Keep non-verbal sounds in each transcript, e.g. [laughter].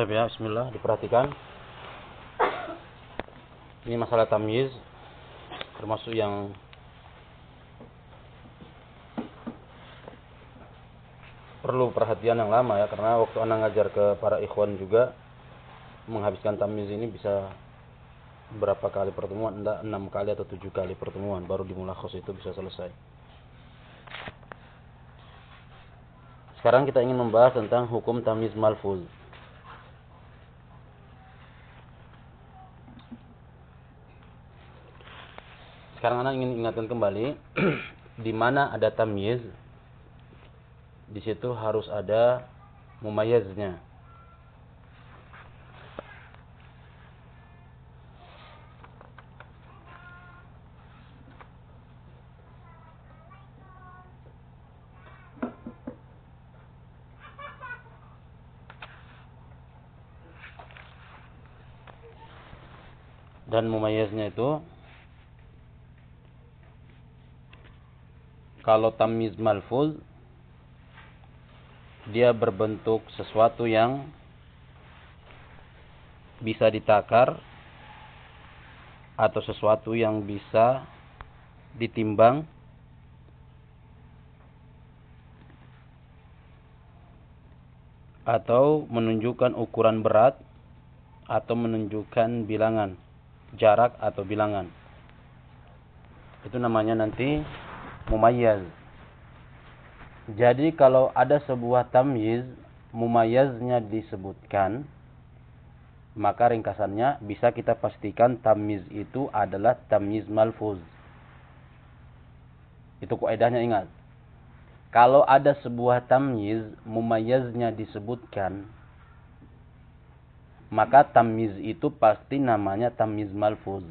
Tapi ya, bismillah, diperhatikan. Ini masalah tamyiz termasuk yang perlu perhatian yang lama ya karena waktu anak ngajar ke para ikhwan juga menghabiskan tamyiz ini bisa berapa kali pertemuan? Enggak enam kali atau tujuh kali pertemuan baru di mulakhos itu bisa selesai. Sekarang kita ingin membahas tentang hukum tamyiz malfuz sekarang anak ingin ingatkan kembali [clears throat] di mana ada tamyiz di situ harus ada mumayaznya dan mumayaznya itu kalau tamiz malfuz dia berbentuk sesuatu yang bisa ditakar atau sesuatu yang bisa ditimbang atau menunjukkan ukuran berat atau menunjukkan bilangan jarak atau bilangan. Itu namanya nanti mumayyaz. Jadi kalau ada sebuah tamyiz, mumayyaznya disebutkan, maka ringkasannya bisa kita pastikan tamyiz itu adalah tamyiz malfuz. Itu kaidahnya ingat. Kalau ada sebuah tamyiz, mumayyaznya disebutkan, maka tamiz itu pasti namanya tamiz malfuz.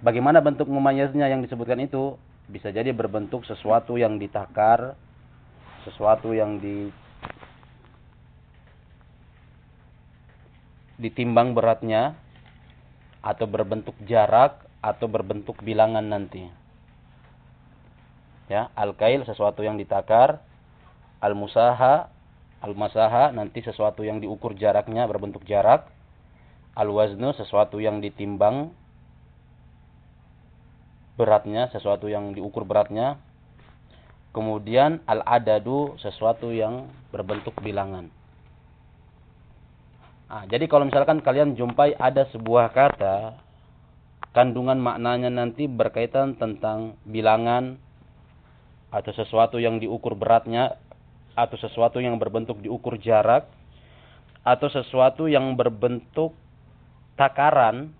Bagaimana bentuk mumayaznya yang disebutkan itu? Bisa jadi berbentuk sesuatu yang ditakar, sesuatu yang di ditimbang beratnya atau berbentuk jarak atau berbentuk bilangan nanti. Ya, al-kail sesuatu yang ditakar, al-musaha Al-masaha nanti sesuatu yang diukur jaraknya berbentuk jarak. Al-waznu sesuatu yang ditimbang beratnya, sesuatu yang diukur beratnya. Kemudian al-adadu sesuatu yang berbentuk bilangan. Nah, jadi kalau misalkan kalian jumpai ada sebuah kata kandungan maknanya nanti berkaitan tentang bilangan atau sesuatu yang diukur beratnya atau sesuatu yang berbentuk diukur jarak atau sesuatu yang berbentuk takaran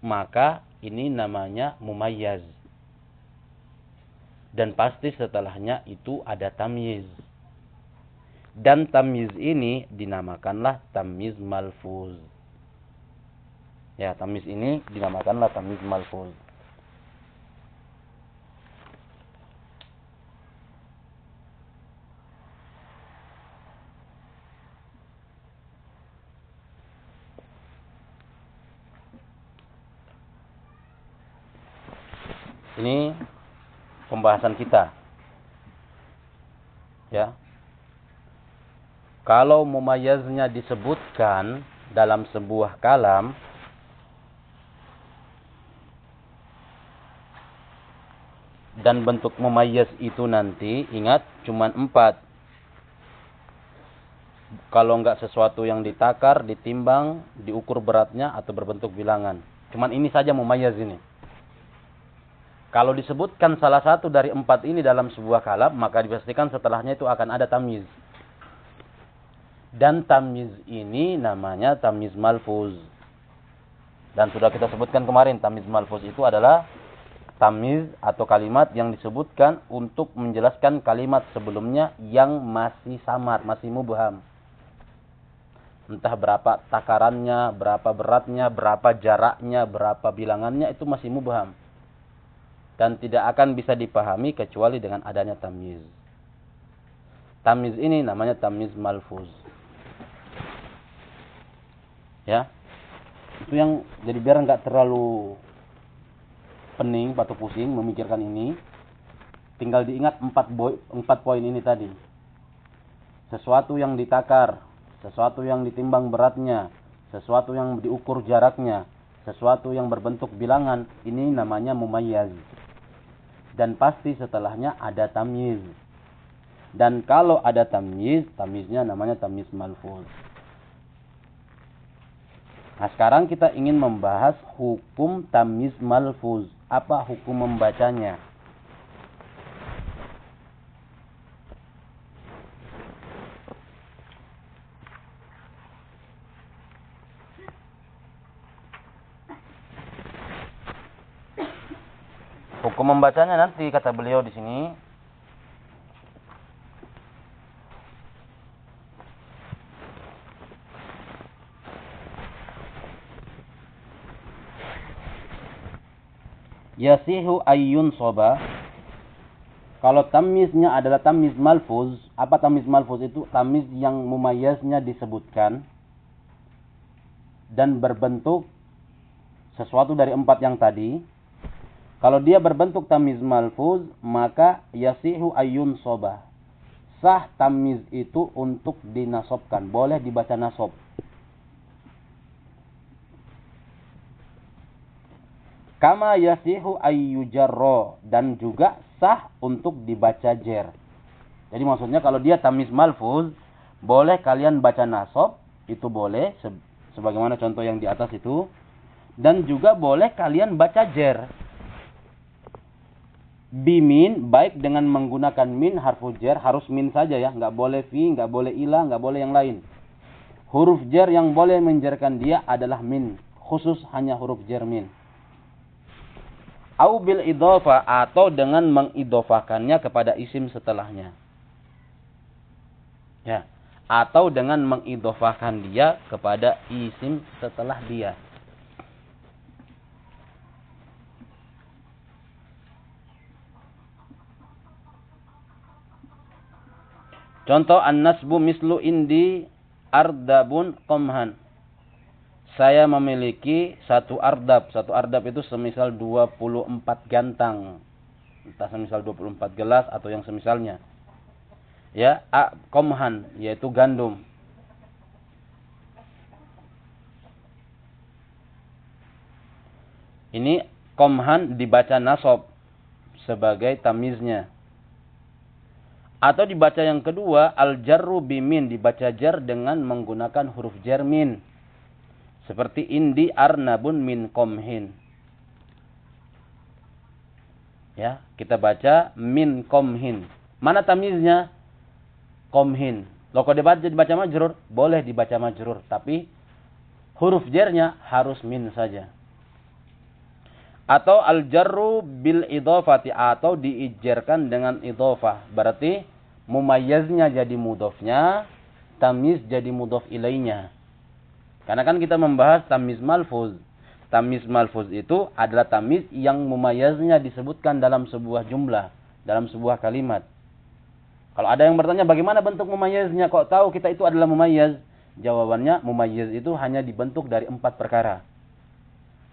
maka ini namanya mumayyaz dan pasti setelahnya itu ada tamyiz. Dan tamyiz ini dinamakanlah tamyiz malfuz. Ya tamyiz ini dinamakanlah tamyiz malfuz Ini pembahasan kita. Ya. Kalau mumayaznya disebutkan dalam sebuah kalam dan bentuk mumayaz itu nanti ingat cuma empat. Kalau enggak sesuatu yang ditakar, ditimbang, diukur beratnya atau berbentuk bilangan. Cuman ini saja mumayaz ini. Kalau disebutkan salah satu dari empat ini dalam sebuah kalam, maka dipastikan setelahnya itu akan ada tamyiz. Dan tamyiz ini namanya tamyiz malfuz. Dan sudah kita sebutkan kemarin, tamyiz malfuz itu adalah tamyiz atau kalimat yang disebutkan untuk menjelaskan kalimat sebelumnya yang masih samar, masih mubham. Entah berapa takarannya, berapa beratnya, berapa jaraknya, berapa bilangannya, itu masih mubham dan tidak akan bisa dipahami kecuali dengan adanya tamyiz. Tamyiz ini namanya tamyiz malfuz. Ya. Itu yang jadi biar nggak terlalu pening atau pusing memikirkan ini. Tinggal diingat empat poin ini tadi. sesuatu yang ditakar, sesuatu yang ditimbang beratnya, sesuatu yang diukur jaraknya, sesuatu yang berbentuk bilangan, ini namanya mumayyaz. Dan pasti setelahnya ada tamyiz. Dan kalau ada tamyiz, tamyiznya namanya tamyiz malfuz. Nah, sekarang kita ingin membahas hukum tamyiz malfuz. Apa hukum membacanya? Hukum membacanya nanti kata beliau di sini Yasihu ayyun soba. Kalau tamiznya adalah tamiz malfuz. Apa tamiz malfuz itu? Tamiz yang mumayaznya disebutkan. Dan berbentuk sesuatu dari empat yang tadi. Kalau dia berbentuk tamiz malfuz, maka yasihu ayyun soba. Sah tamiz itu untuk dinasobkan. Boleh dibaca nasob. Kama yasihu ayyujarro. Dan juga sah untuk dibaca jer. Jadi maksudnya kalau dia tamiz malfuz, boleh kalian baca nasob, itu boleh. Sebagaimana contoh yang di atas itu. Dan juga boleh kalian baca jer. Bimin, baik dengan menggunakan min harfu jer, harus min saja ya. Nggak boleh fi, nggak boleh ila, nggak boleh yang lain. Huruf jer yang boleh menjerkan dia adalah min. Khusus hanya huruf jer min au bil idofa atau dengan mengidofakannya kepada isim setelahnya. Ya, atau dengan mengidofakan dia kepada isim setelah dia. Contoh an-nasbu mislu indi ardabun qomhan saya memiliki satu ardab. Satu ardab itu semisal 24 gantang. Entah semisal 24 gelas atau yang semisalnya. Ya, a komhan yaitu gandum. Ini komhan dibaca nasob sebagai tamiznya. Atau dibaca yang kedua al-jarru bimin dibaca jar dengan menggunakan huruf jermin seperti indi arnabun min komhin. Ya, kita baca min komhin. Mana tamiznya? Komhin. Kalau dibaca, dibaca majrur, boleh dibaca majrur. Tapi huruf jernya harus min saja. Atau al-jarru bil idofati. Atau diijarkan dengan idofah. Berarti mumayyaznya jadi mudofnya. Tamiz jadi mudof ilainya. Karena kan kita membahas tamiz malfuz. Tamiz malfuz itu adalah tamiz yang memayaznya disebutkan dalam sebuah jumlah, dalam sebuah kalimat. Kalau ada yang bertanya bagaimana bentuk memayaznya, kok tahu kita itu adalah memayaz? Jawabannya memayaz itu hanya dibentuk dari empat perkara.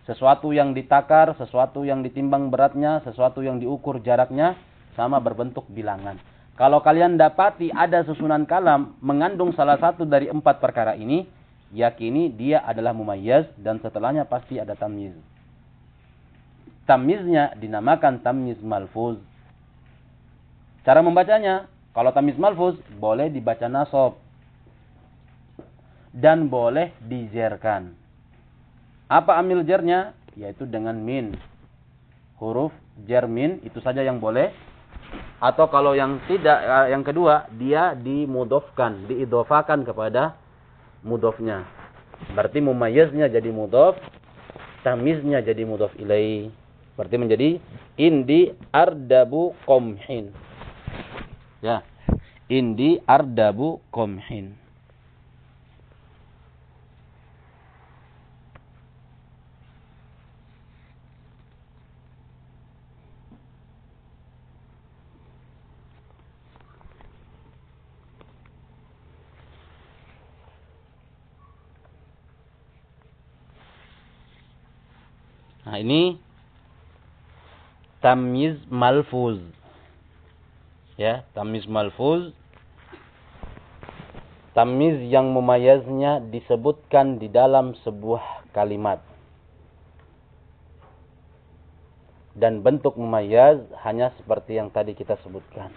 Sesuatu yang ditakar, sesuatu yang ditimbang beratnya, sesuatu yang diukur jaraknya, sama berbentuk bilangan. Kalau kalian dapati ada susunan kalam mengandung salah satu dari empat perkara ini, yakini dia adalah mumayyaz dan setelahnya pasti ada tamyiz. Tamyiznya dinamakan tamyiz malfuz. Cara membacanya, kalau tamyiz malfuz boleh dibaca nasob dan boleh dijerkan. Apa amil jernya? Yaitu dengan min. Huruf jer min itu saja yang boleh. Atau kalau yang tidak, eh, yang kedua, dia dimudofkan, diidofakan kepada mudofnya. Berarti mumayyaznya jadi mudof, tamiznya jadi mudof ilai. Berarti menjadi indi ardabu komhin. Ya. Indi ardabu komhin. Nah, ini tamyiz malfuz. Ya, tamyiz malfuz Tamiz yang memayaznya disebutkan di dalam sebuah kalimat. Dan bentuk memayaz hanya seperti yang tadi kita sebutkan.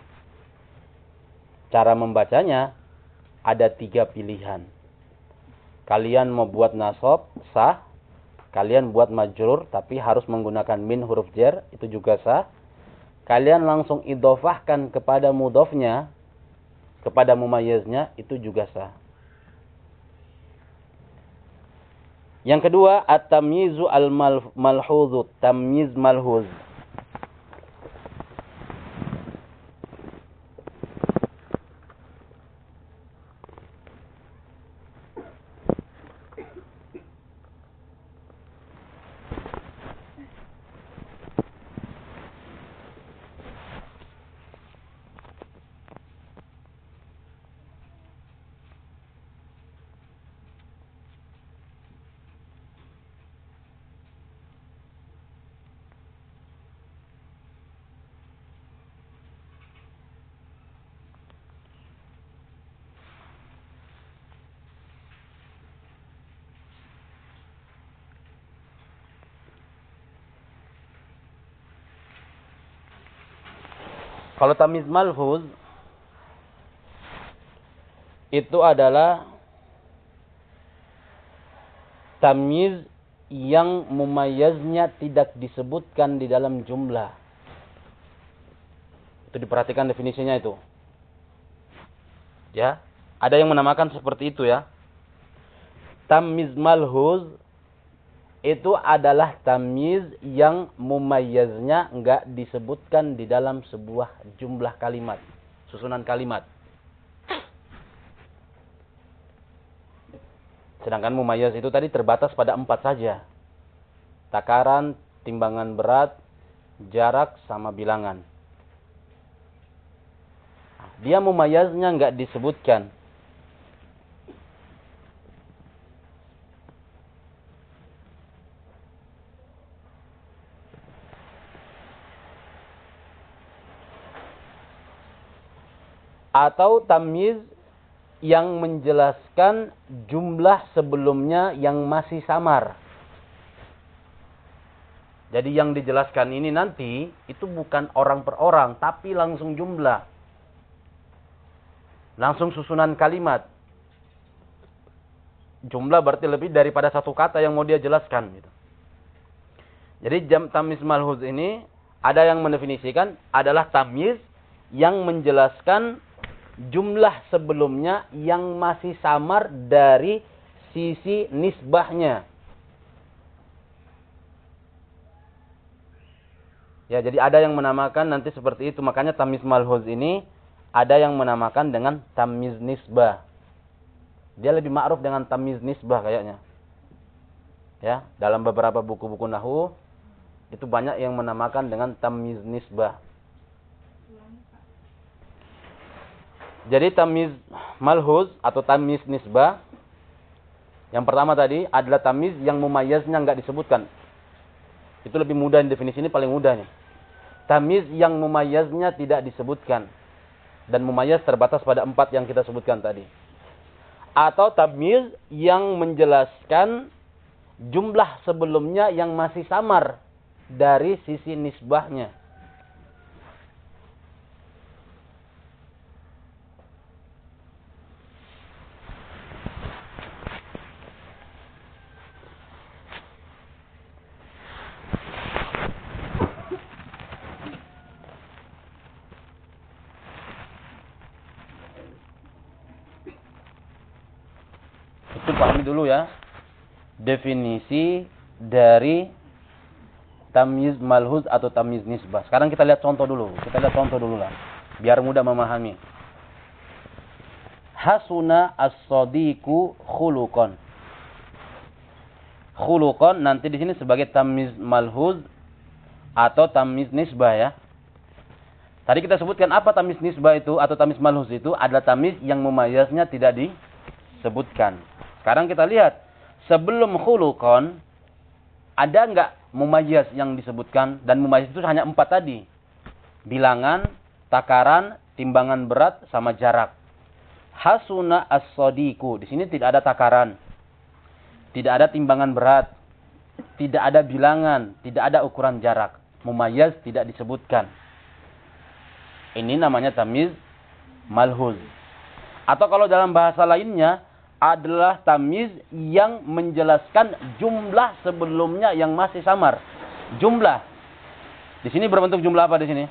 Cara membacanya ada tiga pilihan. Kalian mau buat nasob, sah. Kalian buat majrur, tapi harus menggunakan min huruf jer, itu juga sah. Kalian langsung idofahkan kepada mudofnya, kepada mumayaznya itu juga sah. Yang kedua, at-tamyizu al-malhuzu, tamyiz malhuz. Kalau tamiz malfuz itu adalah tamiz yang mumayaznya tidak disebutkan di dalam jumlah. Itu diperhatikan definisinya itu. Ya, ada yang menamakan seperti itu ya. Tamiz malhuz itu adalah tamiz yang mumayyaznya enggak disebutkan di dalam sebuah jumlah kalimat, susunan kalimat. Sedangkan mumayyaz itu tadi terbatas pada empat saja. Takaran, timbangan berat, jarak, sama bilangan. Dia mumayyaznya enggak disebutkan. Atau tamyiz yang menjelaskan jumlah sebelumnya yang masih samar. Jadi yang dijelaskan ini nanti itu bukan orang per orang, tapi langsung jumlah. Langsung susunan kalimat. Jumlah berarti lebih daripada satu kata yang mau dia jelaskan. Gitu. Jadi jam tamiz malhuz ini ada yang mendefinisikan adalah tamiz yang menjelaskan jumlah sebelumnya yang masih samar dari sisi nisbahnya. Ya, jadi ada yang menamakan nanti seperti itu. Makanya tamiz malhuz ini ada yang menamakan dengan tamiz nisbah. Dia lebih ma'ruf dengan tamiz nisbah kayaknya. Ya, dalam beberapa buku-buku nahu itu banyak yang menamakan dengan tamiz nisbah. Jadi tamiz malhuz atau tamiz nisbah yang pertama tadi adalah tamiz yang mumayyaznya enggak disebutkan. Itu lebih mudah definisi ini paling mudah nih. Tamiz yang mumayyaznya tidak disebutkan dan mumayyaz terbatas pada empat yang kita sebutkan tadi. Atau tamiz yang menjelaskan jumlah sebelumnya yang masih samar dari sisi nisbahnya. dulu ya definisi dari tamyiz malhuz atau tamyiz nisbah. Sekarang kita lihat contoh dulu. Kita lihat contoh dulu lah. Biar mudah memahami. Hasuna as-sadiqu khuluqan. Khuluqan nanti di sini sebagai tamyiz malhuz atau tamyiz nisbah ya. Tadi kita sebutkan apa tamyiz nisbah itu atau tamyiz malhuz itu adalah tamyiz yang memayasnya tidak disebutkan. Sekarang kita lihat. Sebelum khulukon, ada enggak mumayyiz yang disebutkan? Dan mumayyiz itu hanya empat tadi. Bilangan, takaran, timbangan berat, sama jarak. hasuna as-sadiku. Di sini tidak ada takaran. Tidak ada timbangan berat. Tidak ada bilangan, tidak ada ukuran jarak. Mumayyaz tidak disebutkan. Ini namanya tamiz malhuz. Atau kalau dalam bahasa lainnya adalah tamiz yang menjelaskan jumlah sebelumnya yang masih samar. Jumlah. Di sini berbentuk jumlah apa di sini?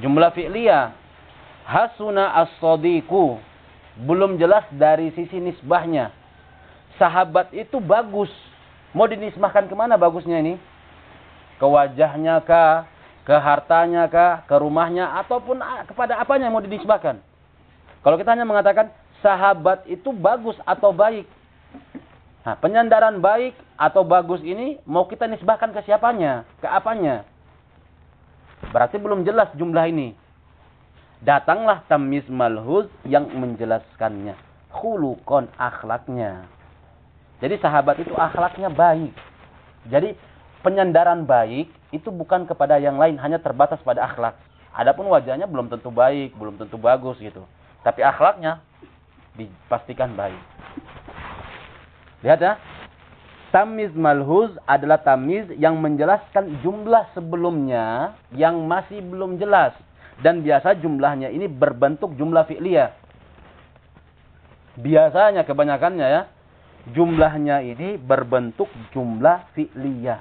Jumlah fi'liyah. Hasuna as-sadiku. Belum jelas dari sisi nisbahnya. Sahabat itu bagus. Mau dinisbahkan ke mana bagusnya ini? Ke wajahnya kah? Ke hartanya kah? Ke rumahnya? Ataupun kepada apanya mau dinisbahkan? Kalau kita hanya mengatakan sahabat itu bagus atau baik. Nah, penyandaran baik atau bagus ini mau kita nisbahkan ke siapanya? Ke apanya? Berarti belum jelas jumlah ini. Datanglah tamiz malhuz yang menjelaskannya. Khulukon akhlaknya. Jadi sahabat itu akhlaknya baik. Jadi penyandaran baik itu bukan kepada yang lain, hanya terbatas pada akhlak. Adapun wajahnya belum tentu baik, belum tentu bagus gitu. Tapi akhlaknya dipastikan baik. Lihat ya. Tamiz malhuz adalah tamiz yang menjelaskan jumlah sebelumnya yang masih belum jelas. Dan biasa jumlahnya ini berbentuk jumlah fi'liyah. Biasanya kebanyakannya ya jumlahnya ini berbentuk jumlah fi'liyah.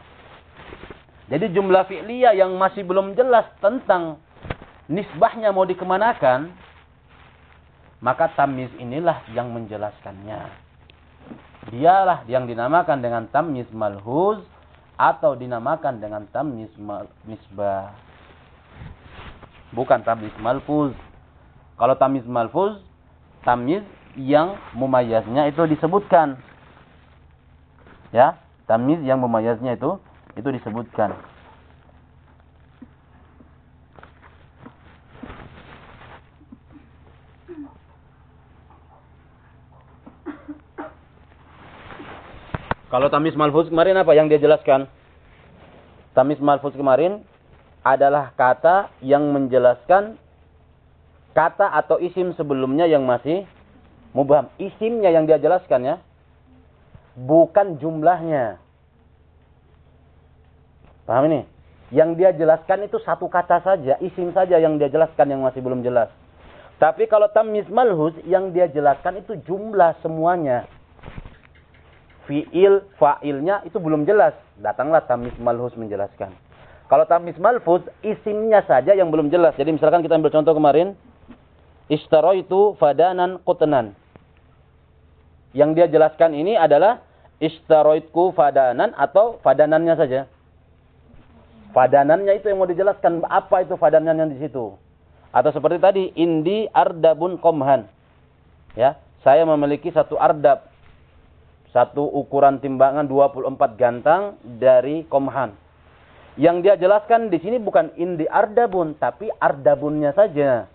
Jadi jumlah fi'liyah yang masih belum jelas tentang nisbahnya mau dikemanakan, maka tamiz inilah yang menjelaskannya. Dialah yang dinamakan dengan tamiz malhuz atau dinamakan dengan tamiz nisbah. Bukan tamiz malfuz. Kalau tamiz malfuz, tamiz yang mumayaznya itu disebutkan. Ya, tamiz yang mumayaznya itu itu disebutkan. Kalau tamiz malfuz kemarin apa yang dia jelaskan? Tamiz malfuz kemarin adalah kata yang menjelaskan kata atau isim sebelumnya yang masih mubham. Isimnya yang dia jelaskan ya. Bukan jumlahnya. Paham ini? Yang dia jelaskan itu satu kata saja, isim saja yang dia jelaskan yang masih belum jelas. Tapi kalau tamiz malhuz yang dia jelaskan itu jumlah semuanya. Fi'il, fa'ilnya itu belum jelas. Datanglah tamiz malhuz menjelaskan. Kalau tamiz malfuz, isimnya saja yang belum jelas. Jadi misalkan kita ambil contoh kemarin. itu fadanan qutnan. Yang dia jelaskan ini adalah istaroitku fadanan atau fadanannya saja. Fadanannya itu yang mau dijelaskan apa itu fadanannya di situ. Atau seperti tadi indi ardabun komhan. Ya, saya memiliki satu ardab. Satu ukuran timbangan 24 gantang dari komhan. Yang dia jelaskan di sini bukan indi ardabun, tapi ardabunnya saja.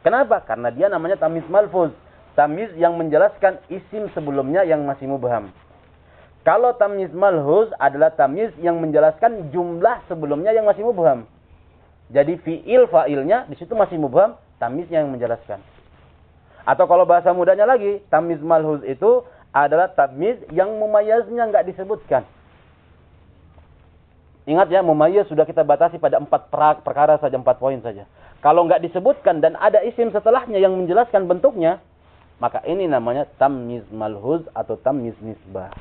Kenapa? Karena dia namanya tamis malfuz. Tamiz yang menjelaskan isim sebelumnya yang masih mubham. Kalau tamiz malhuz adalah tamiz yang menjelaskan jumlah sebelumnya yang masih mubham. Jadi fi'il fa'ilnya di situ masih mubham, tamiz yang menjelaskan. Atau kalau bahasa mudanya lagi, tamiz malhuz itu adalah tamiz yang mumayaznya nggak disebutkan. Ingat ya, mumayaz sudah kita batasi pada empat perkara saja, empat poin saja. Kalau nggak disebutkan dan ada isim setelahnya yang menjelaskan bentuknya, maka ini namanya tamyiz malhuz atau tamyiz nisbah.